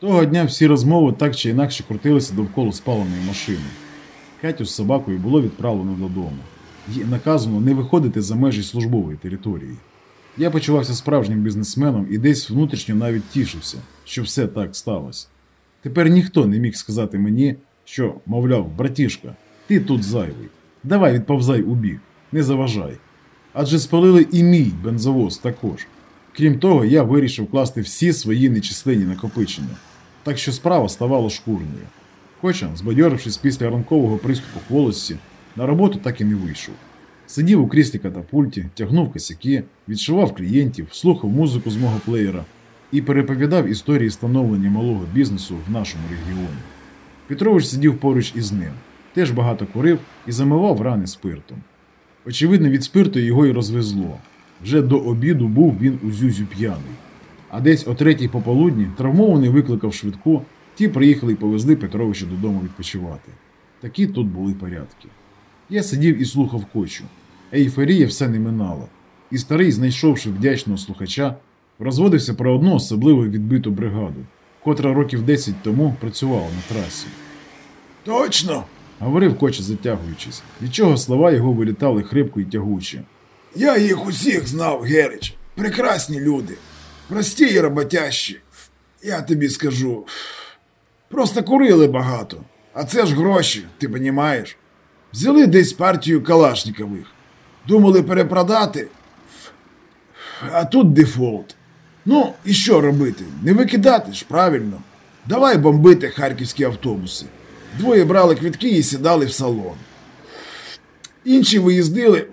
Того дня всі розмови так чи інакше крутилися довкола спаленої машини. Катю з собакою було відправлено додому. Їй наказано не виходити за межі службової території. Я почувався справжнім бізнесменом і десь внутрішньо навіть тішився, що все так сталося. Тепер ніхто не міг сказати мені, що, мовляв, братішка, ти тут зайвий. Давай відповзай у бік, не заважай. Адже спалили і мій бензовоз також. Крім того, я вирішив класти всі свої нечисленні накопичення, так що справа ставала шкурною. Хоча, збадьорившись після ранкового приступу хволості, на роботу так і не вийшов. Сидів у кріслі катапульті, тягнув косяки, відшивав клієнтів, слухав музику з мого плеєра і переповідав історії становлення малого бізнесу в нашому регіоні. Петрович сидів поруч із ним, теж багато курив і замивав рани спиртом. Очевидно, від спирту його й розвезло. Вже до обіду був він у зюзю п'яний. А десь о третій пополудні травмований викликав швидку, ті приїхали і повезли Петровича додому відпочивати. Такі тут були порядки. Я сидів і слухав кочу. Ейфорія все не минала, і старий, знайшовши вдячного слухача, розводився про одну особливо відбиту бригаду, котра років 10 тому працювала на трасі. Точно. Говорив коча, затягуючись, від чого слова його вилітали хрипко і тягуче. Я їх усіх знав, Герич. Прекрасні люди. Прості роботящі. Я тобі скажу. Просто курили багато. А це ж гроші, ти понімаєш? Взяли десь партію Калашникових. Думали перепродати. А тут дефолт. Ну, і що робити? Не викидати ж, правильно. Давай бомбити харківські автобуси. Двоє брали квітки і сідали в салон. Інші виїздили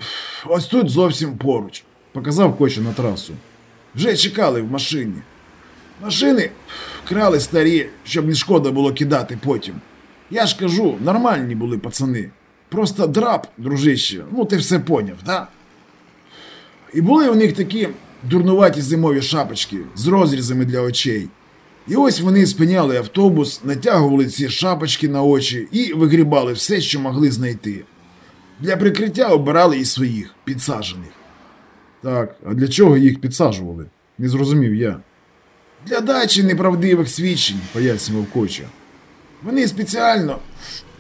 ось тут зовсім поруч. Показав коча на трасу. Вже чекали в машині. Машини крали старі, щоб не шкода було кидати потім. Я ж кажу, нормальні були пацани. Просто драп, дружище, ну ти все поняв, да? І були у них такі дурнуваті зимові шапочки з розрізами для очей. І ось вони спиняли автобус, натягували ці шапочки на очі і вигрібали все, що могли знайти. Для прикриття обирали і своїх підсаджених. Так, а для чого їх підсаджували? Не зрозумів я. Для дачі неправдивих свідчень, пояснював Коча. Вони спеціально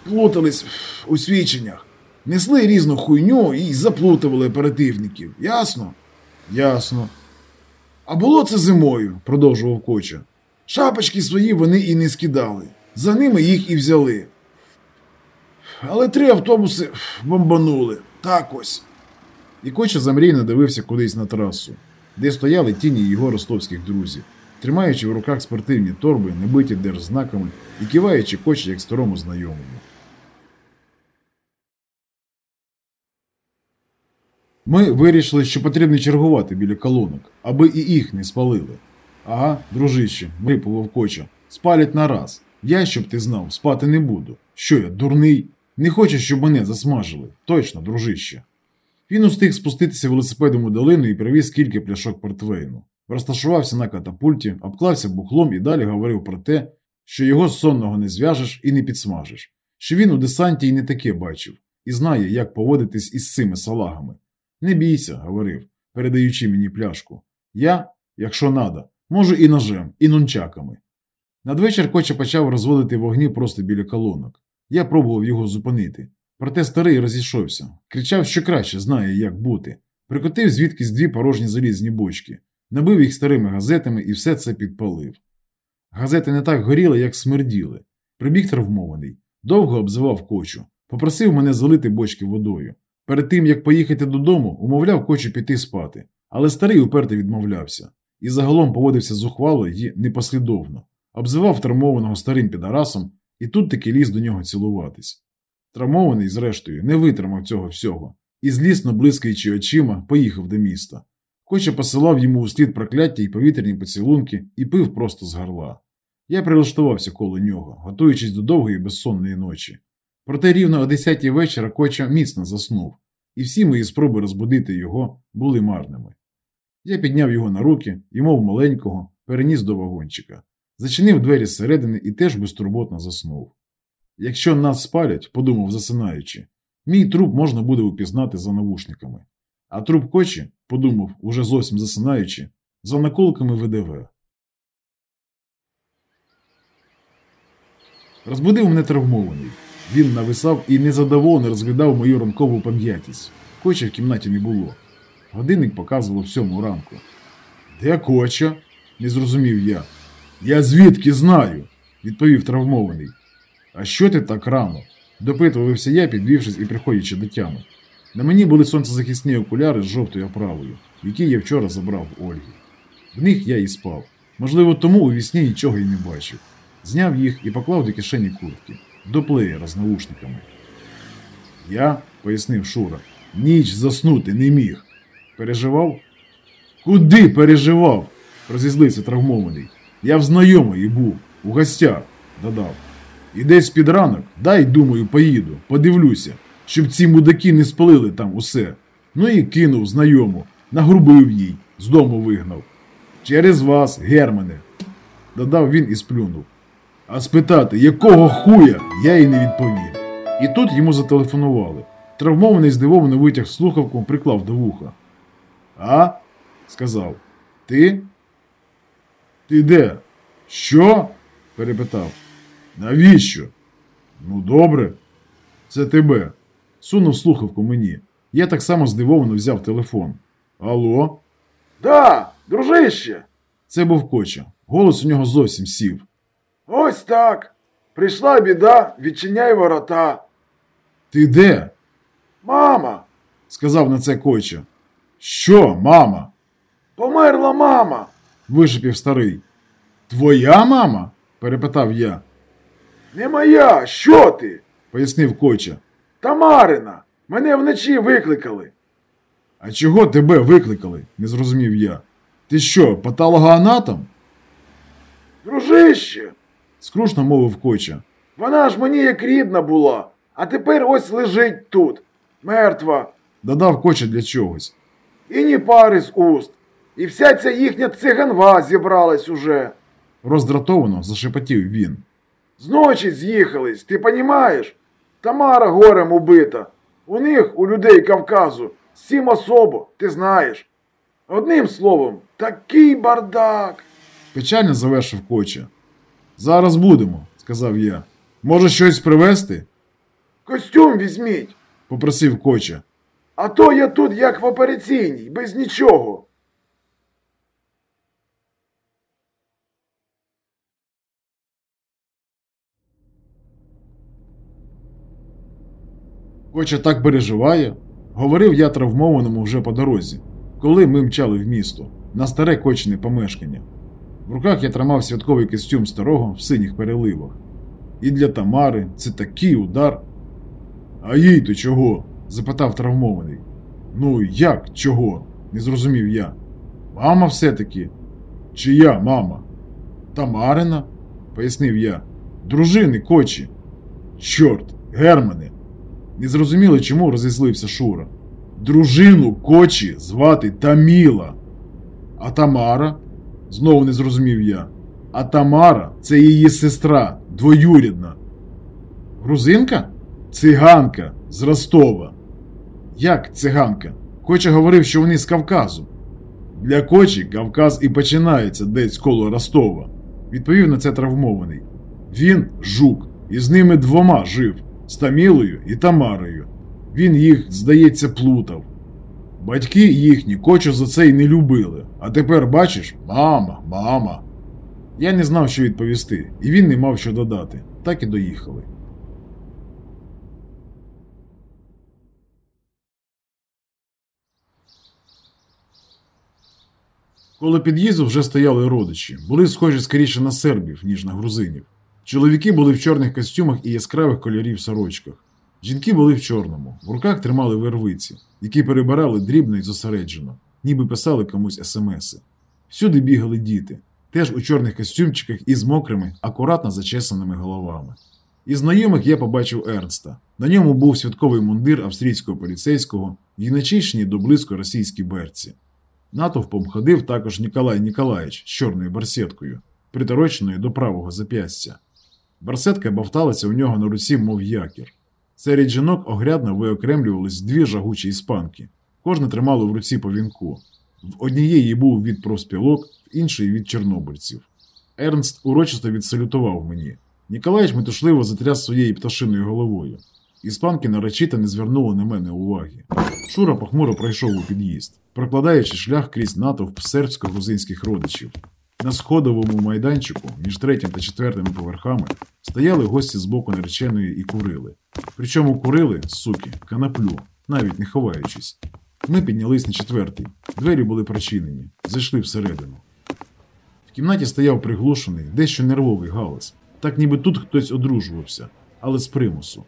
плутались у свідченнях, несли різну хуйню і заплутували оперативників. Ясно? Ясно. А було це зимою, продовжував Коча. Шапочки свої вони і не скидали. За ними їх і взяли. Але три автобуси бомбанули. Так ось. І Коча замрійно дивився кудись на трасу, де стояли тіні його ростовських друзів, тримаючи в руках спортивні торби, набиті держзнаками і киваючи коча як старому знайомому. Ми вирішили, що потрібно чергувати біля колонок, аби і їх не спалили. Ага, дружище, випував коча. Спалять на раз. Я, щоб ти знав, спати не буду. Що я, дурний? Не хочу, щоб мене засмажили. Точно, дружище. Він устиг спуститися велосипедом у долину і привіз кілька пляшок портвейну. Розташувався на катапульті, обклався бухлом і далі говорив про те, що його сонного не зв'яжеш і не підсмажиш, що він у десанті й не таке бачив, і знає, як поводитись із цими салагами. Не бійся, говорив, передаючи мені пляшку. Я, якщо надо, можу і ножем, і нунчаками. Надвечір Коча почав розводити вогні просто біля колонок. Я пробував його зупинити. Проте старий розійшовся, кричав, що краще знає, як бути. Прикотив звідкись дві порожні залізні бочки, набив їх старими газетами і все це підпалив. Газети не так горіли, як смерділи. Прибіг травмований, довго обзивав кочу, попросив мене залити бочки водою. Перед тим, як поїхати додому, умовляв кочу піти спати, але старий уперто відмовлявся і загалом поводився зухвало й непослідовно, обзивав травмованого старим підарасом і тут таки ліз до нього цілуватись. Травмований, зрештою, не витримав цього всього і, злісно блискаючи очима, поїхав до міста. Коча посилав йому услід прокляття і повітряні поцілунки і пив просто з горла. Я прилаштувався коло нього, готуючись до довгої безсонної ночі. Проте рівно о 10 вечора Коча міцно заснув, і всі мої спроби розбудити його були марними. Я підняв його на руки і, мов маленького, переніс до вагончика, зачинив двері зсередини і теж безтурботно заснув. Якщо нас спалять, подумав засинаючи, мій труп можна буде упізнати за навушниками, а труп кочі, подумав, уже зовсім засинаючи, за наколками ВДВ. Розбудив мене травмований. Він нависав і незадоволено розглядав мою ранкову пам'ятість. Коча в кімнаті не було. Годинник показував сьому ранку. Де коча? не зрозумів я. Я звідки знаю? відповів травмований. А що ти так рано? допитувався я, підвівшись і приходячи до тями. На мені були сонцезахисні окуляри з жовтою оправою, які я вчора забрав в Ольги. В них я і спав. Можливо, тому у вісні нічого й не бачив. Зняв їх і поклав до кишені куртки, до плеєра з наушниками. Я, пояснив Шура, ніч заснути не міг. Переживав? Куди переживав? розізлився травмований. Я в знайомої був, у гостях, додав. І десь під ранок, дай, думаю, поїду, подивлюся, щоб ці мудаки не спалили там усе. Ну і кинув знайому, нагрубив їй, з дому вигнав. Через вас, Германе, додав він і сплюнув. А спитати, якого хуя, я й не відповів. І тут йому зателефонували. Травмований здивовано витяг слухавку, приклав до вуха. А? сказав. Ти? Ти де? Що? перепитав. Навіщо? Ну, добре. Це тебе. Сунув слухавку мені. Я так само здивовано взяв телефон. Алло? Да, дружище. Це був коча. Голос у нього зовсім сів. Ось так. Прийшла біда, відчиняй ворота. Ти де? Мама, сказав на це коча. Що, мама? померла мама. вишипів старий. Твоя мама? перепитав я, Не моя, що ти? пояснив коча. Тамарина. Мене вночі викликали. А чого тебе викликали? не зрозумів я. Ти що, патологоанатом? Дружище, скрушно мовив коча. вона ж мені як рідна була, а тепер ось лежить тут, мертва, Додав коча для чогось. і ні пари з уст. І вся ця їхня циганва зібралась уже. Роздратовано зашепотів він. Зночі з'їхались, ти понімаєш? Тамара горем убита. У них, у людей Кавказу, сім особо, ти знаєш. Одним словом, такий бардак. Печально завершив коча. Зараз будемо, сказав я. Може щось привезти? Костюм візьміть, попросив коча. а то я тут як в операційній, без нічого. Коча так переживає, говорив я травмованому вже по дорозі, коли ми мчали в місто, на старе кочне помешкання. В руках я тримав святковий костюм старого в синіх переливах. І для Тамари це такий удар. А їй то чого? запитав травмований. Ну, як чого? не зрозумів я. Мама все-таки. Чия мама? Тамарина, пояснив я. Дружини кочі. Чорт, Германе. Не зрозуміло, чому розізлився Шура. Дружину кочі звати Таміла. А Тамара? Знову не зрозумів я. А Тамара це її сестра, двоюрідна. Грузинка? Циганка з Ростова. Як циганка? Коча говорив, що вони з Кавказу. Для Кочі Кавказ і починається десь коло Ростова, відповів на це травмований. Він жук, і з ними двома жив з Тамілою і Тамарою. Він їх, здається, плутав. Батьки їхні Кочу за це й не любили. А тепер бачиш, мама, мама. Я не знав, що відповісти, і він не мав що додати. Так і доїхали. Коло під'їзду вже стояли родичі, були схожі скоріше на сербів, ніж на грузинів. Чоловіки були в чорних костюмах і яскравих кольорів сорочках. Жінки були в чорному, в руках тримали вервиці, які перебирали дрібно і зосереджено, ніби писали комусь смси. Всюди бігали діти, теж у чорних костюмчиках із мокрими, акуратно зачесаними головами. Із знайомих я побачив Ернста. На ньому був святковий мундир австрійського поліцейського і начищені до близько російські берці. Натовпом ходив також Ніколай Ніколаєч з чорною барсеткою, притороченою до правого зап'ястя. Барсетка бавталася у нього на руці, мов якір. Серед жінок огрядно виокремлювались дві жагучі іспанки. Кожна тримала в руці по вінку. В однієї був від профспілок, в іншої від чорнобильців. Ернст урочисто відсалютував мені. Ніколаєч метушливо затряс своєю пташиною головою. Іспанки наречито не звернули на мене уваги. Шура похмуро пройшов у під'їзд, прокладаючи шлях крізь натовп сербсько-грузинських родичів. На сходовому майданчику між третім та четвертими поверхами стояли гості з боку нареченої і курили. Причому курили, суки, канаплю, навіть не ховаючись. Ми піднялись на четвертий. Двері були прочинені, зайшли всередину. В кімнаті стояв приглушений, дещо нервовий галас, так ніби тут хтось одружувався, але з примусу.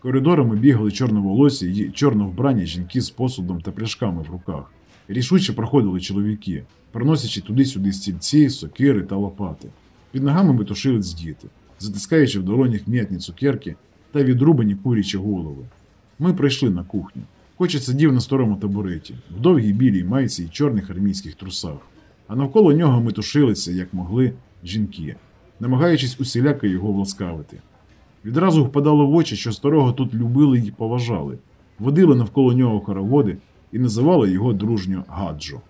Коридорами бігали чорноволосі й чорновбрані жінки з посудом та пляшками в руках. Рішуче проходили чоловіки, приносячи туди-сюди стільці, сокири та лопати. Під ногами метушились діти, затискаючи в долонях м'ятні цукерки та відрубані курячі голови. Ми прийшли на кухню. Коча сидів на старому табуреті, в довгій білій майці й чорних армійських трусах. А навколо нього метушилися, як могли, жінки, намагаючись усіляко його власкавити. Відразу впадало в очі, що старого тут любили й поважали, водили навколо нього хороводи і називали його дружньо Гаджо.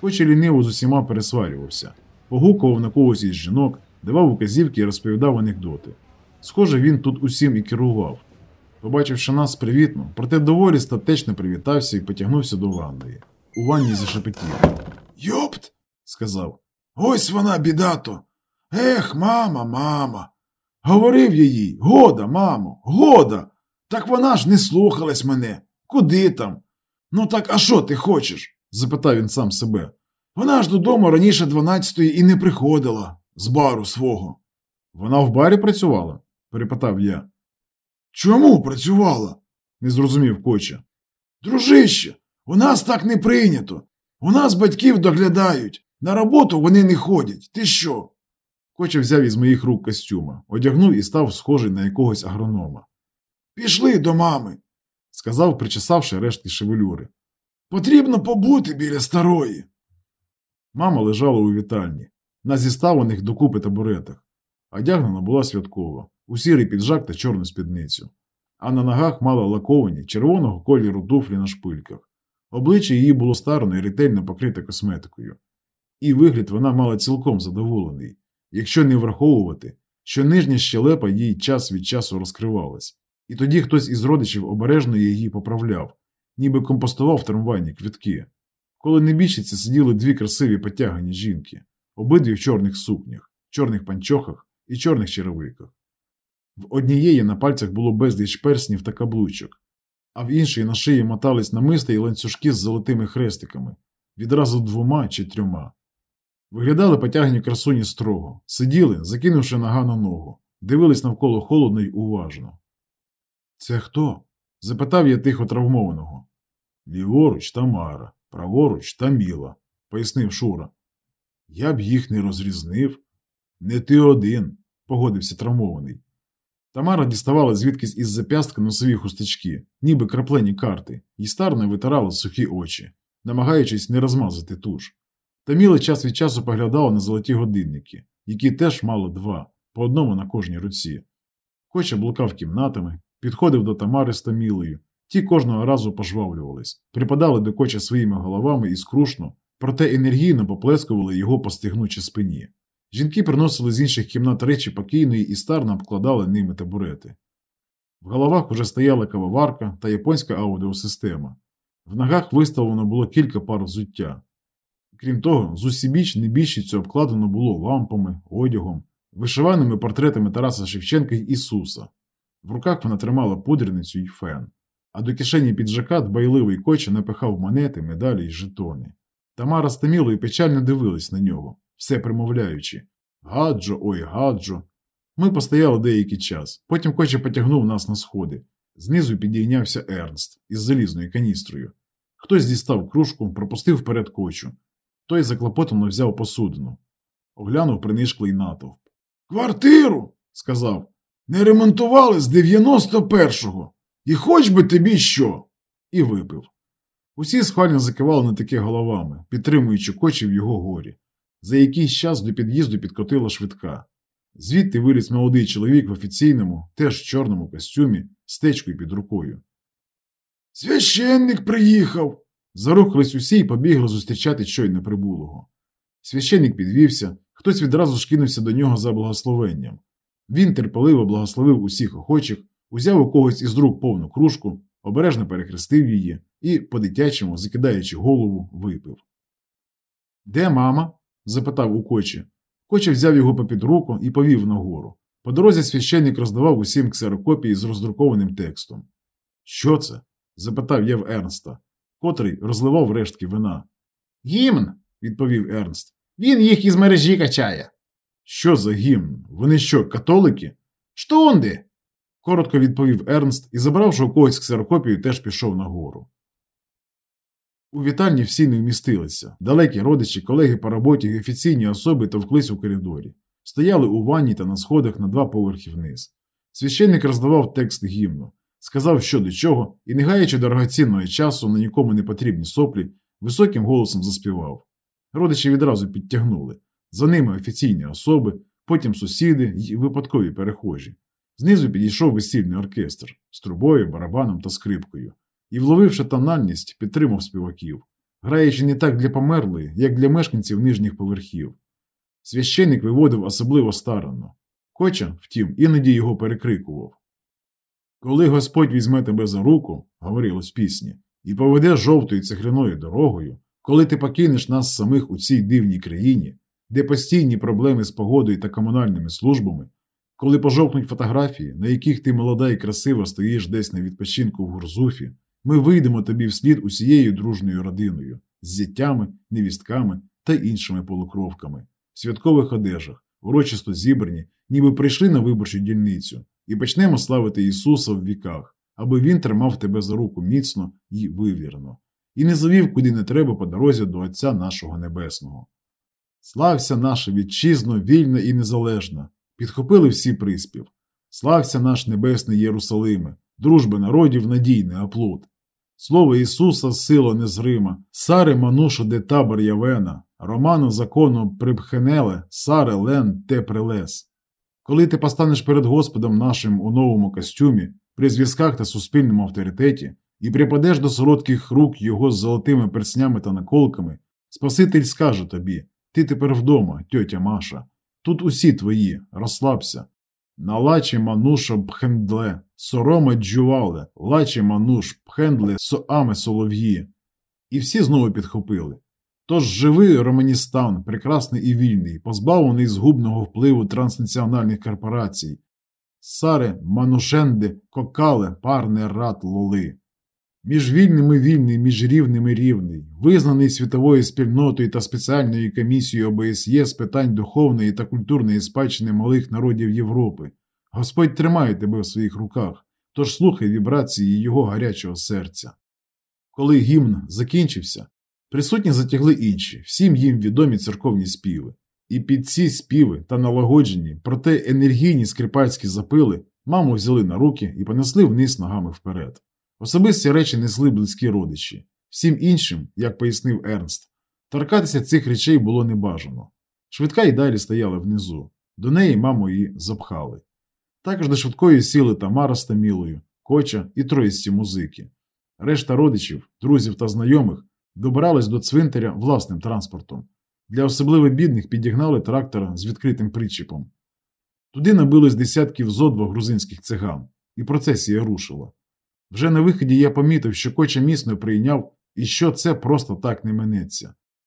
Хоч і ліниво з усіма пересварювався, погукував на когось із жінок, давав указівки і розповідав анекдоти. Схоже, він тут усім і керував. Побачивши нас привітно, проте доволі статечно привітався і потягнувся до ванної. У ванні зашепетів. Йопт, Сказав: ось вона, бідато. Ех, мама, мама. Говорив я їй, года, мамо, года. Так вона ж не слухалась мене. Куди там? Ну так а що ти хочеш? запитав він сам себе. Вона ж додому раніше 12-ї і не приходила з бару свого. Вона в барі працювала? перепитав я. Чому працювала? Не зрозумів Коча. Дружище, у нас так не прийнято. У нас батьків доглядають. На роботу вони не ходять. Ти що? Коча взяв із моїх рук костюма, одягнув і став схожий на якогось агронома. Пішли до мами. Сказав, причесавши рештки шевелюри. Потрібно побути біля старої. Мама лежала у вітальні, на зіставлених докупи табуретах. Одягнена була святково, у сірий піджак та чорну спідницю, а на ногах мала лаковані червоного кольору туфлі на шпильках. Обличчя її було старно і ретельно покрите косметикою. І вигляд вона мала цілком задоволений, якщо не враховувати, що нижня щелепа їй час від часу розкривалась, і тоді хтось із родичів обережно її поправляв, ніби компостував трамвайні квітки. Коли небіжчиці сиділи дві красиві потягані жінки, обидві в чорних сукнях, чорних панчохах і чорних черевиках. В однієї на пальцях було безліч перснів та каблучок, а в іншій на шиї мотались намисти і ланцюжки з золотими хрестиками, відразу двома чи трьома. Виглядали потягні красуні строго, сиділи, закинувши нога на ногу, дивились навколо холодно й уважно. Це хто? запитав я тихо травмованого. Ліворуч Тамара, праворуч Таміла, пояснив Шура. Я б їх не розрізнив. Не ти один, погодився травмований. Тамара діставала звідкись із зап'ястка носові хусточки, ніби краплені карти, і старно витирала сухі очі, намагаючись не розмазати туш. Таміла час від часу поглядала на золоті годинники, які теж мали два, по одному на кожній руці. Коча блукав кімнатами, підходив до Тамари з Тамілою. Ті кожного разу пожвавлювались, припадали до коча своїми головами і скрушно, проте енергійно поплескували його по стигнучій спині. Жінки приносили з інших кімнат речі покійної і старно обкладали ними табурети. В головах уже стояла кавоварка та японська аудіосистема. В ногах виставлено було кілька пар взуття. Крім того, з усібіч небіжчицю обкладено було лампами, одягом, вишиваними портретами Тараса Шевченка й Ісуса. В руках вона тримала пудреницю й фен, а до кишені піджака дбайливий коча напихав монети, медалі й жетони. Тамара з Тамілою печально дивились на нього, все примовляючи Гаджо, ой, гаджо. Ми постояли деякий час, потім коча потягнув нас на сходи. Знизу підійнявся Ернст із залізною каністрою. Хтось дістав кружку, пропустив вперед кочу. Той заклопотано взяв посудину. Оглянув принишклий натовп. Квартиру, Сказав не ремонтували з 91-го. І хоч би тобі що. і випив. Усі схвально закивали на таке головами, підтримуючи кочі в його горі. За якийсь час до під'їзду підкотила швидка. Звідти виліз молодий чоловік в офіційному, теж чорному костюмі, з течкою під рукою. Священник приїхав. Зарухались усі і побігли зустрічати щойно прибулого. Священник підвівся, хтось відразу ж кинувся до нього за благословенням. Він терпеливо благословив усіх охочих, узяв у когось із рук повну кружку, обережно перехрестив її і, по-дитячому, закидаючи голову, випив. Де мама? запитав у кочі. Коча взяв його попід руку і повів нагору. По дорозі священник роздавав усім ксерокопії з роздрукованим текстом. Що це? запитав я в Ернста, котрий розливав рештки вина. Гімн, відповів Ернст. Він їх із мережі качає. Що за гімн? Вони що, католики? Штунди. коротко відповів Ернст і, забравши у когось ксерокопію, теж пішов нагору. У вітальні всі не вмістилися. Далекі родичі, колеги по роботі і офіційні особи товклись у коридорі. Стояли у ванні та на сходах на два поверхи вниз. Священник роздавав текст гімну, сказав, що до чого, і, не гаючи дорогоцінного часу на нікому не потрібні соплі, високим голосом заспівав. Родичі відразу підтягнули. За ними офіційні особи, потім сусіди й випадкові перехожі. Знизу підійшов весільний оркестр з трубою, барабаном та скрипкою і, вловивши тональність, підтримав співаків, граючи не так для померлої, як для мешканців нижніх поверхів. Священник виводив особливо старанно. Коча, втім, іноді його перекрикував. Коли Господь візьме тебе за руку, говорилось пісні, і поведе жовтою цегляною дорогою, коли ти покинеш нас самих у цій дивній країні, де постійні проблеми з погодою та комунальними службами, коли пожовкнуть фотографії, на яких ти молода і красива стоїш десь на відпочинку в Гурзуфі, ми вийдемо тобі вслід усією дружною родиною, з зятями, невістками та іншими полукровками, в святкових одежах, урочисто зібрані, ніби прийшли на виборчу дільницю, і почнемо славити Ісуса в віках, аби Він тримав тебе за руку міцно і вивірно, і не завів куди не треба по дорозі до Отця нашого Небесного. Слався наша вітчизно, вільна і незалежна, підхопили всі приспів. Слався наш небесний Єрусалиме, дружби народів надійний оплот. Слово Ісуса сила незрима, саре мануша де табор явена, роману закону припхенеле, саре лен те прилес. Коли ти постанеш перед Господом нашим у новому костюмі, при зв'язках та суспільному авторитеті, і припадеш до солодких рук його з золотими перснями та наколками, Спаситель скаже тобі ти тепер вдома, тьотя Маша. Тут усі твої, розслабся. На лачі мануша пхендле, сорома джувале, лачі мануш пхендле соаме солов'ї. І всі знову підхопили. Тож живий Романістан, прекрасний і вільний, позбавлений згубного впливу транснаціональних корпорацій. Саре, манушенде, кокале, парне рат лоли. Між вільними вільний, між рівними рівний, визнаний світовою спільнотою та спеціальною комісією ОБСЄ з питань духовної та культурної спадщини малих народів Європи. Господь тримає тебе в своїх руках, тож слухай вібрації його гарячого серця. Коли гімн закінчився, присутні затягли інші, всім їм відомі церковні співи. І під ці співи та налагоджені, проте енергійні скрипальські запили, маму взяли на руки і понесли вниз ногами вперед. Особисті речі несли близькі родичі. Всім іншим, як пояснив Ернст, торкатися цих речей було небажано. Швидка й далі стояла внизу. До неї маму її запхали. Також до швидкої сіли Тамара з Тамілою, Коча і троїсті музики. Решта родичів, друзів та знайомих добирались до цвинтаря власним транспортом. Для особливо бідних підігнали трактора з відкритим причіпом. Туди набились десятків зо грузинських циган, і процесія рушила. Вже на виході я помітив, що коча міцно прийняв і що це просто так не минеться.